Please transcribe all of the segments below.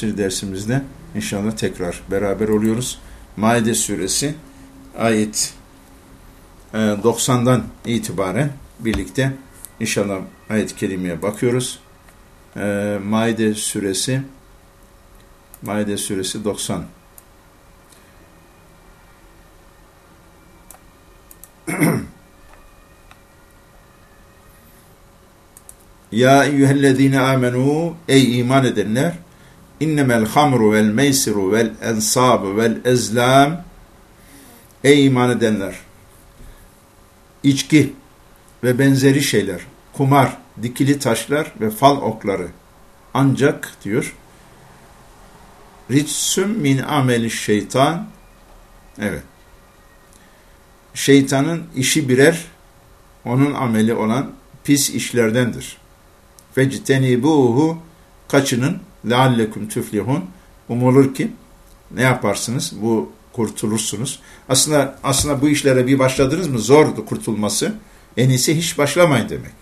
tefsir dersimizde inşallah tekrar beraber oluyoruz. Maide suresi ayet 90'dan e, itibaren birlikte inşallah ayet-i kerimeye bakıyoruz. E, Maide suresi Maide suresi 90 Ya eyyühellezine amenu ey iman edenler innemel hamru vel meysiru vel ensabu vel ezlam. Ey iman edenler içki ve benzeri şeyler kumar, dikili taşlar ve fal okları. Ancak diyor ritsüm min ameli şeytan. Evet. Şeytanın işi birer onun ameli olan pis işlerdendir. Fectenibuhu kaçının leallekum tüflihun umulur ki ne yaparsınız? Bu kurtulursunuz. Aslında aslında bu işlere bir başladınız mı zordu kurtulması. En iyisi hiç başlamayın demek.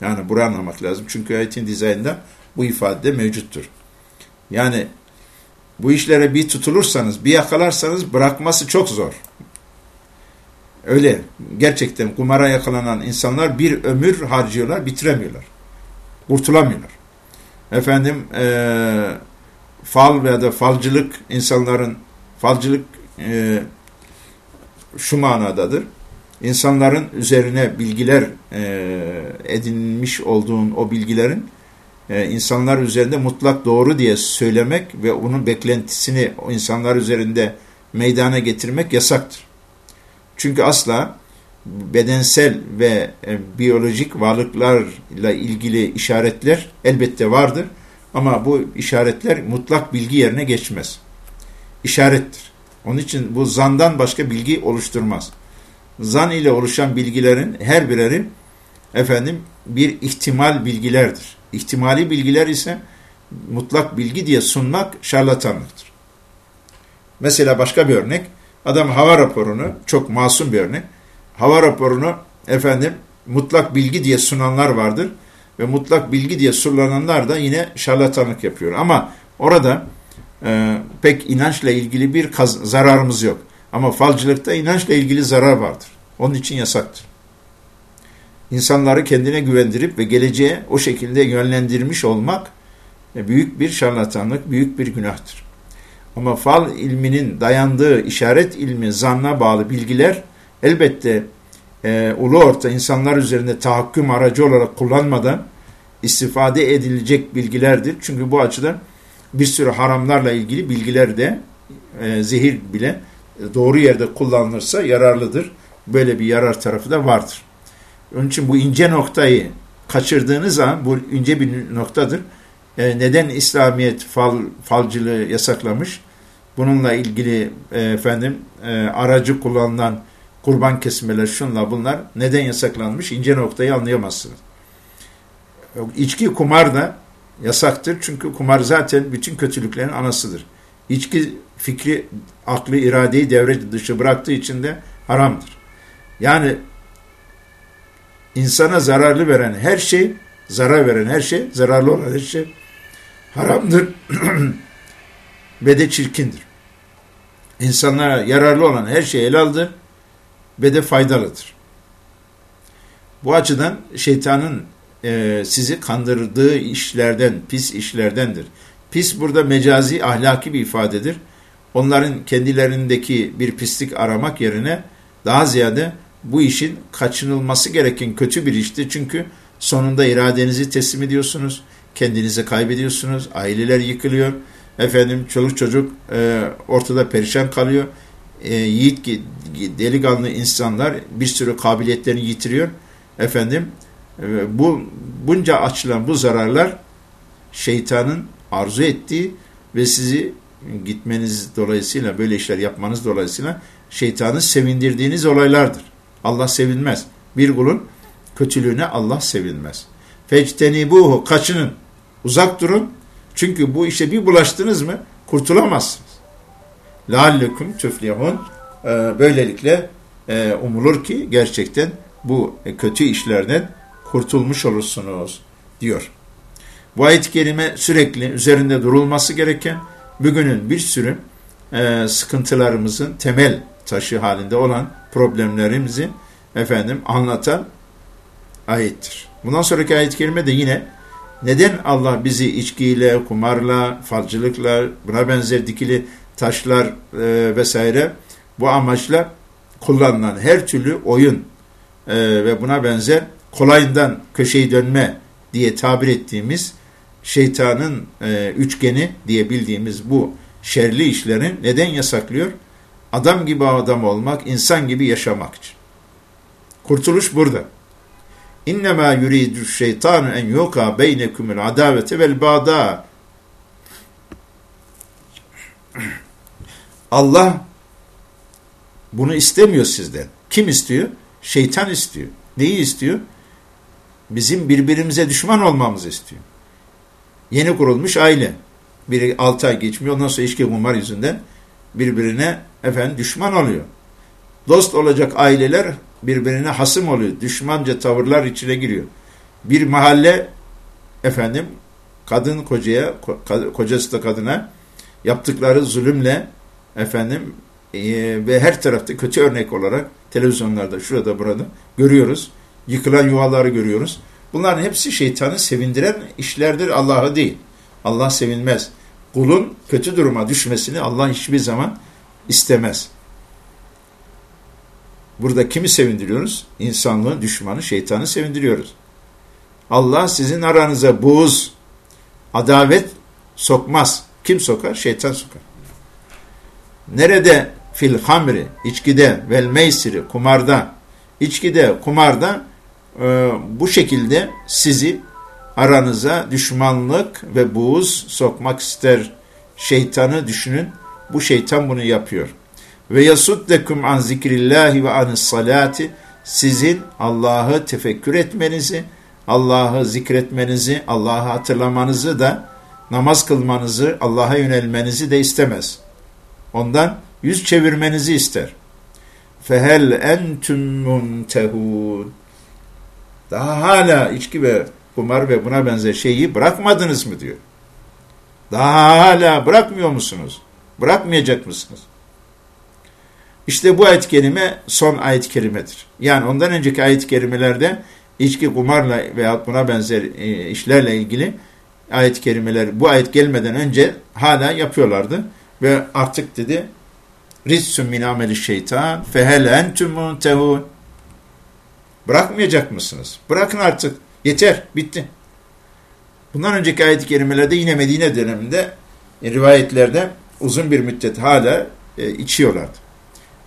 Yani burayı anlamak lazım. Çünkü ayetin dizaynında bu ifade mevcuttur. Yani bu işlere bir tutulursanız, bir yakalarsanız bırakması çok zor. Öyle gerçekten kumara yakalanan insanlar bir ömür harcıyorlar, bitiremiyorlar. Kurtulamıyorlar. Efendim e, fal veya da falcılık insanların falcılık e, şu manadadır. İnsanların üzerine bilgiler e, edinmiş olduğun o bilgilerin e, insanlar üzerinde mutlak doğru diye söylemek ve onun beklentisini o insanlar üzerinde meydana getirmek yasaktır. Çünkü asla bedensel ve e, biyolojik varlıklarla ilgili işaretler elbette vardır. Ama bu işaretler mutlak bilgi yerine geçmez. İşarettir. Onun için bu zandan başka bilgi oluşturmaz. Zan ile oluşan bilgilerin her bireri efendim bir ihtimal bilgilerdir. İhtimali bilgiler ise mutlak bilgi diye sunmak şarlatanlıktır. Mesela başka bir örnek. Adam hava raporunu, çok masum bir örnek, hava raporunu efendim mutlak bilgi diye sunanlar vardır ve mutlak bilgi diye sunulanlar da yine şarlatanlık yapıyor. Ama orada e, pek inançla ilgili bir zararımız yok. Ama falcılıkta inançla ilgili zarar vardır. Onun için yasaktır. İnsanları kendine güvendirip ve geleceğe o şekilde yönlendirmiş olmak e, büyük bir şarlatanlık, büyük bir günahtır. Ama fal ilminin dayandığı işaret ilmi, zanna bağlı bilgiler elbette e, ulu orta insanlar üzerinde tahakküm aracı olarak kullanmadan istifade edilecek bilgilerdir. Çünkü bu açıdan bir sürü haramlarla ilgili bilgiler de e, zehir bile doğru yerde kullanılırsa yararlıdır. Böyle bir yarar tarafı da vardır. Onun için bu ince noktayı kaçırdığınız zaman bu ince bir noktadır. E, neden İslamiyet fal, falcılığı yasaklamış? Bununla ilgili e, efendim e, aracı kullanılan kurban kesmeler şunla bunlar neden yasaklanmış? ince noktayı anlayamazsınız. İçki kumar da yasaktır. Çünkü kumar zaten bütün kötülüklerin anasıdır. İçki fikri, aklı, iradeyi devre dışı bıraktığı için de haramdır. Yani insana zararlı veren her şey, zarar veren her şey, zararlı olan her şey haramdır ve de çirkindir. İnsanlara yararlı olan her şey helaldir ve de faydalıdır. Bu açıdan şeytanın e, sizi kandırdığı işlerden, pis işlerdendir. Pis burada mecazi, ahlaki bir ifadedir. Onların kendilerindeki bir pislik aramak yerine daha ziyade bu işin kaçınılması gereken kötü bir işti. Çünkü sonunda iradenizi teslim ediyorsunuz, kendinizi kaybediyorsunuz, aileler yıkılıyor, efendim çoluk çocuk e, ortada perişan kalıyor. E, yiğit delikanlı insanlar bir sürü kabiliyetlerini yitiriyor. Efendim e, bu bunca açılan bu zararlar şeytanın arzu ettiği ve sizi gitmeniz dolayısıyla böyle işler yapmanız dolayısıyla şeytanı sevindirdiğiniz olaylardır. Allah sevinmez. Bir kulun kötülüğüne Allah sevinmez. Fectenibuhu kaçının. Uzak durun. Çünkü bu işe bir bulaştınız mı kurtulamazsınız. Lallekum tüflihun. Ee, böylelikle e, umulur ki gerçekten bu kötü işlerden kurtulmuş olursunuz diyor. Bu ayet-i kerime sürekli üzerinde durulması gereken bugünün bir sürü e, sıkıntılarımızın temel taşı halinde olan problemlerimizi efendim anlatan ayettir. Bundan sonraki ayet-i kerime de yine neden Allah bizi içkiyle, kumarla, falcılıkla, buna benzer dikili taşlar e, vesaire bu amaçla kullanılan her türlü oyun e, ve buna benzer kolayından köşeyi dönme diye tabir ettiğimiz şeytanın e, üçgeni diye bildiğimiz bu şerli işlerin neden yasaklıyor? Adam gibi adam olmak, insan gibi yaşamak için. Kurtuluş burada. İnnemâ yuridü şeytanu en yuka beynekumul adavete vel bağda. Allah bunu istemiyor sizden. Kim istiyor? Şeytan istiyor. Neyi istiyor? Bizim birbirimize düşman olmamızı istiyor. Yeni kurulmuş aile. Biri 6 ay geçmiyor. Ondan sonra içki kumar yüzünden birbirine efendim düşman oluyor. Dost olacak aileler birbirine hasım oluyor. Düşmanca tavırlar içine giriyor. Bir mahalle efendim kadın kocaya, kocası da kadına yaptıkları zulümle efendim e, ve her tarafta kötü örnek olarak televizyonlarda şurada burada görüyoruz. Yıkılan yuvaları görüyoruz. Bunların hepsi şeytanı sevindiren işlerdir Allah'ı değil. Allah sevinmez. Kulun kötü duruma düşmesini Allah hiçbir zaman istemez. Burada kimi sevindiriyoruz? İnsanlığın düşmanı şeytanı sevindiriyoruz. Allah sizin aranıza buğuz, adavet sokmaz. Kim sokar? Şeytan sokar. Nerede fil hamri, içkide, vel meysiri, kumarda, içkide, kumarda e, bu şekilde sizi aranıza düşmanlık ve buğuz sokmak ister. Şeytanı düşünün. Bu şeytan bunu yapıyor. Ve yasuddekum an zikrillahi ve anis salati sizin Allah'ı tefekkür etmenizi, Allah'ı zikretmenizi, Allah'ı hatırlamanızı da namaz kılmanızı, Allah'a yönelmenizi de istemez. Ondan yüz çevirmenizi ister. Fehel entüm muntehun. Daha hala içki ve kumar ve buna benzer şeyi bırakmadınız mı diyor. Daha hala bırakmıyor musunuz? Bırakmayacak mısınız? İşte bu ayet-i kerime son ayet-i kerimedir. Yani ondan önceki ayet-i kerimelerde içki, kumarla veya buna benzer e, işlerle ilgili ayet-i kerimeler bu ayet gelmeden önce hala yapıyorlardı. Ve artık dedi Rissum min ameli şeytan fehel entum muntehun Bırakmayacak mısınız? Bırakın artık. Yeter. Bitti. Bundan önceki ayet-i kerimelerde yine Medine döneminde e, rivayetlerde uzun bir müddet hala e, içiyorlardı.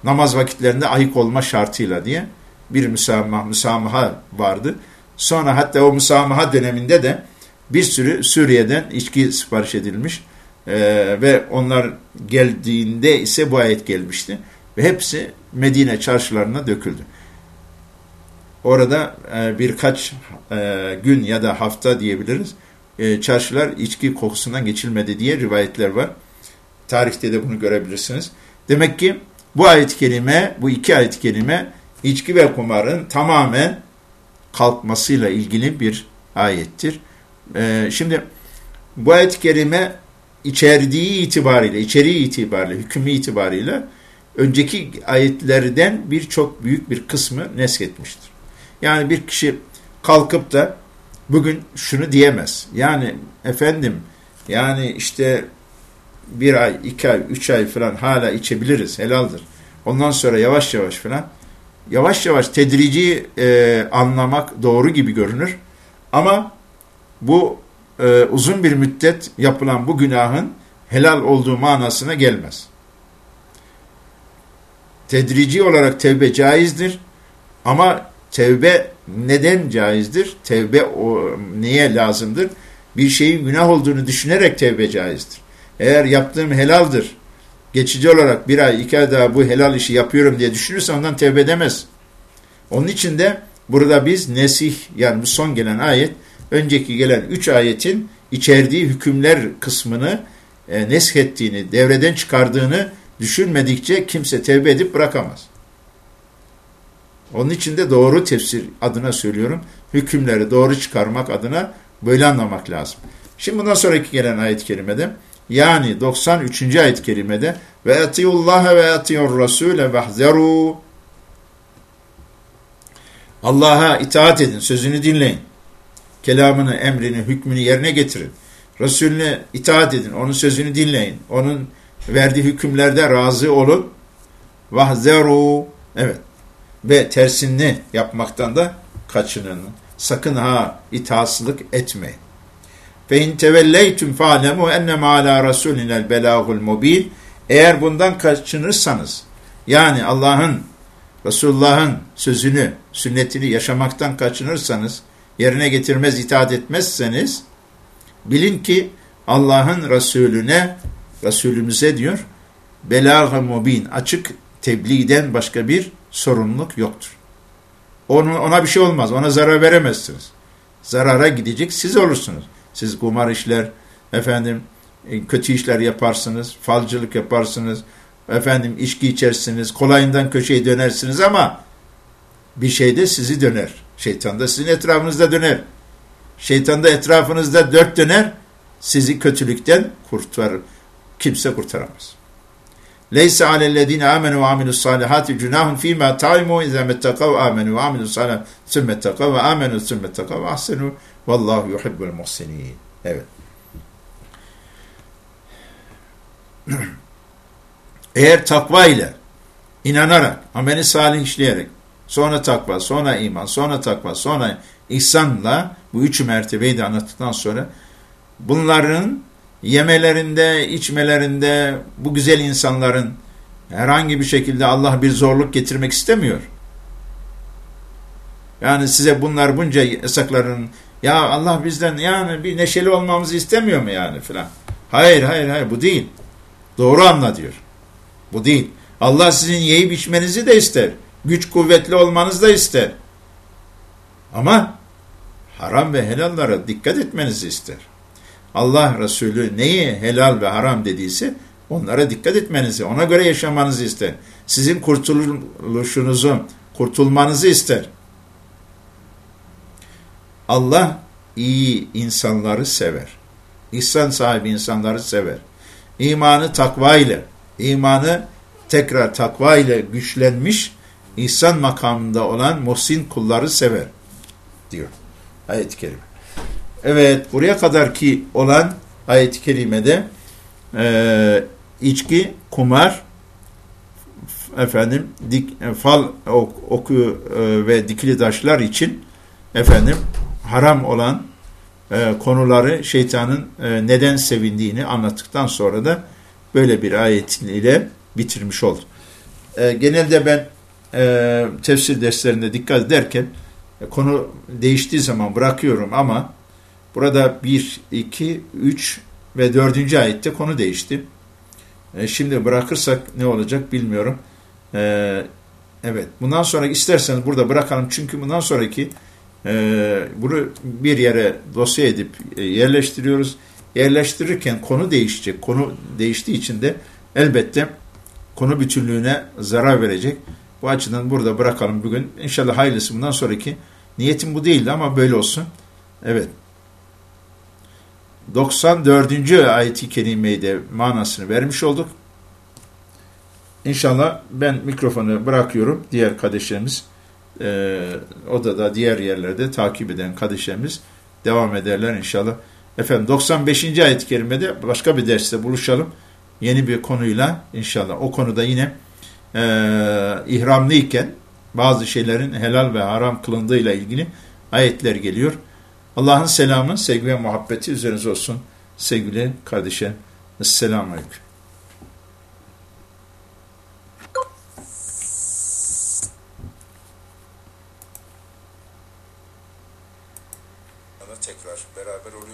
Namaz vakitlerinde ayık olma şartıyla diye bir müsamaha, müsamaha vardı. Sonra hatta o müsamaha döneminde de bir sürü Suriye'den içki sipariş edilmiş e, ve onlar geldiğinde ise bu ayet gelmişti. Ve hepsi Medine çarşılarına döküldü. Orada e, birkaç e, gün ya da hafta diyebiliriz e, çarşılar içki kokusundan geçilmedi diye rivayetler var. Tarihte de bunu görebilirsiniz. Demek ki bu ayet-i kerime, bu iki ayet-i kerime içki ve kumarın tamamen kalkmasıyla ilgili bir ayettir. E, şimdi bu ayet-i kerime içerdiği itibariyle, içeriği itibariyle, hükmü itibariyle önceki ayetlerden birçok büyük bir kısmı nesketmiştir. Yani bir kişi kalkıp da bugün şunu diyemez. Yani efendim yani işte bir ay, iki ay, üç ay falan hala içebiliriz, helaldir. Ondan sonra yavaş yavaş falan yavaş yavaş tedrici e, anlamak doğru gibi görünür. Ama bu e, uzun bir müddet yapılan bu günahın helal olduğu manasına gelmez. Tedrici olarak tevbe caizdir ama tevbe neden caizdir? Tevbe o, niye lazımdır? Bir şeyin günah olduğunu düşünerek tevbe caizdir. Eğer yaptığım helaldir, geçici olarak bir ay, iki ay daha bu helal işi yapıyorum diye düşünürse ondan tevbe edemez. Onun için de burada biz nesih yani bu son gelen ayet, önceki gelen üç ayetin içerdiği hükümler kısmını e, nesk ettiğini, devreden çıkardığını düşünmedikçe kimse tevbe edip bırakamaz. Onun için de doğru tefsir adına söylüyorum. Hükümleri doğru çıkarmak adına böyle anlamak lazım. Şimdi bundan sonraki gelen ayet-i kerimede yani 93. ayet-i kerimede ve etiyullaha ve etiyur rasule vehzeru Allah'a itaat edin, sözünü dinleyin. Kelamını, emrini, hükmünü yerine getirin. Resulüne itaat edin, onun sözünü dinleyin. Onun verdiği hükümlerde razı olun. Vahzeru evet ve tersini yapmaktan da kaçının. Sakın ha itaatsızlık etmeyin. İn tevelleytum fa'lemu ennema ala rasulinel belagul mubin. Eğer bundan kaçınırsanız yani Allah'ın Resulullah'ın sözünü, sünnetini yaşamaktan kaçınırsanız, yerine getirmez, itaat etmezseniz bilin ki Allah'ın Resulüne, Resulümüze diyor, belag-ı mubin, açık tebliğden başka bir sorumluluk yoktur. Onu, ona bir şey olmaz, ona zarar veremezsiniz. Zarara gidecek siz olursunuz. Siz kumar işler, efendim e, kötü işler yaparsınız, falcılık yaparsınız, efendim içki içersiniz, kolayından köşeyi dönersiniz ama bir şey de sizi döner. Şeytan da sizin etrafınızda döner. Şeytan da etrafınızda dört döner, sizi kötülükten kurtarır. Kimse kurtaramaz. Leysa alellezine amenu ve amilus salihati cunahun fîmâ taimu izâ mettekav amenu ve amilus salih sümmettekav ve amenu sümmettekav ve ahsenu vallahu yuhibbul muhsinin. Evet. Eğer takva ile inanarak, ameli salih işleyerek, sonra takva, sonra iman, sonra takva, sonra ihsanla bu üç mertebeyi de anlattıktan sonra bunların yemelerinde, içmelerinde bu güzel insanların herhangi bir şekilde Allah bir zorluk getirmek istemiyor. Yani size bunlar bunca yasakların ya Allah bizden yani bir neşeli olmamızı istemiyor mu yani filan. Hayır hayır hayır bu değil. Doğru anla diyor. Bu değil. Allah sizin yiyip içmenizi de ister. Güç kuvvetli olmanızı da ister. Ama haram ve helallara dikkat etmenizi ister. Allah Resulü neyi helal ve haram dediyse onlara dikkat etmenizi, ona göre yaşamanızı ister. Sizin kurtuluşunuzu, kurtulmanızı ister. Allah iyi insanları sever. İhsan sahibi insanları sever. İmanı takva ile, imanı tekrar takva ile güçlenmiş, ihsan makamında olan muhsin kulları sever diyor ayet-i kerime. Evet, buraya kadar ki olan ayet-i kerimede e, içki, kumar, efendim dik, fal ok, oku e, ve dikili taşlar için efendim haram olan e, konuları şeytanın e, neden sevindiğini anlattıktan sonra da böyle bir ayet ile bitirmiş oldu. E, genelde ben e, tefsir derslerinde dikkat ederken e, konu değiştiği zaman bırakıyorum ama burada 1, 2, 3 ve 4. ayette konu değişti. E, şimdi bırakırsak ne olacak bilmiyorum. E, evet bundan sonra isterseniz burada bırakalım çünkü bundan sonraki e, bunu bir yere dosya edip e, yerleştiriyoruz. Yerleştirirken konu değişecek. Konu değiştiği için de elbette konu bütünlüğüne zarar verecek. Bu açıdan burada bırakalım bugün. İnşallah hayırlısı bundan sonraki niyetim bu değildi ama böyle olsun. Evet. 94. ayet-i kerimeyi de manasını vermiş olduk. İnşallah ben mikrofonu bırakıyorum. Diğer kardeşlerimiz e, odada diğer yerlerde takip eden kardeşlerimiz devam ederler inşallah. Efendim 95. ayet-i kerimede başka bir derste buluşalım. Yeni bir konuyla inşallah. O konuda yine e, ihramlıyken bazı şeylerin helal ve haram kılındığıyla ilgili ayetler geliyor. Allah'ın selamı, sevgi ve muhabbeti üzerinize olsun. Sevgili kardeşim. Esselamu Aleyküm.